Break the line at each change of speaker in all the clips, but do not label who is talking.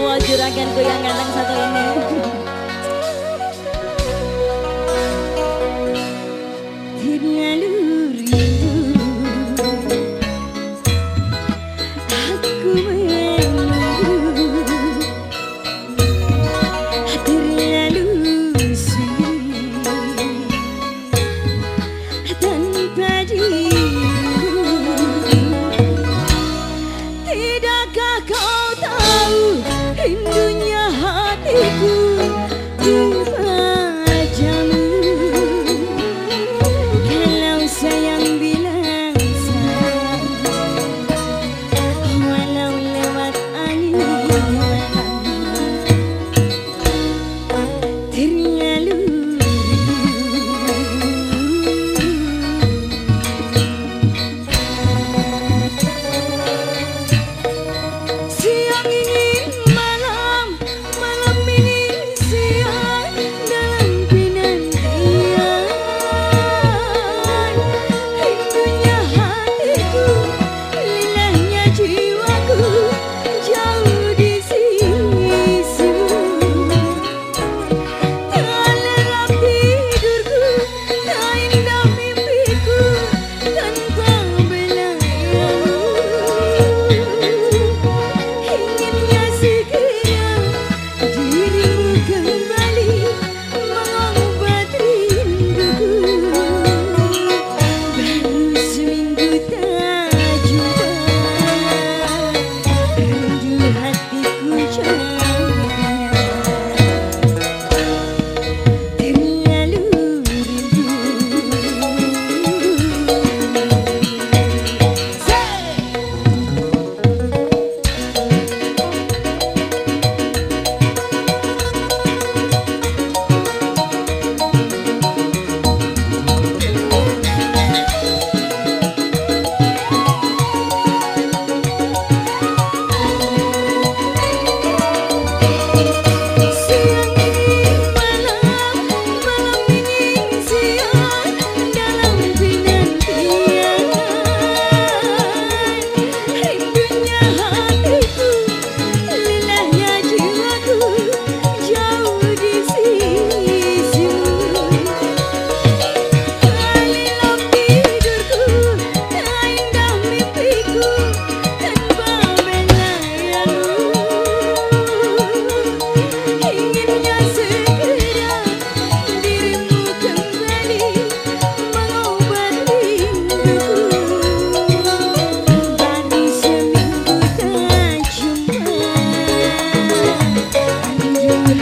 Allah juragan goyang ganteng satu ini.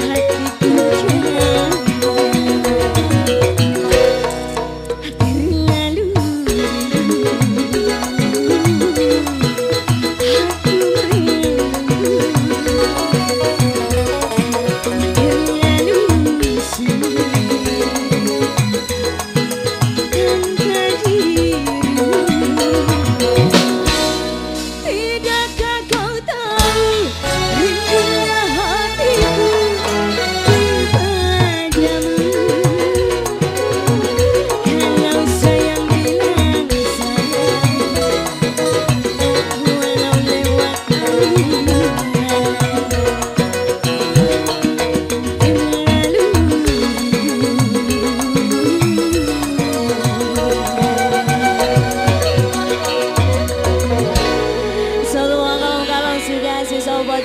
Thank you.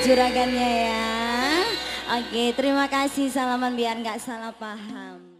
Juragannya ya. Oke, terima kasih salaman biar nggak salah paham.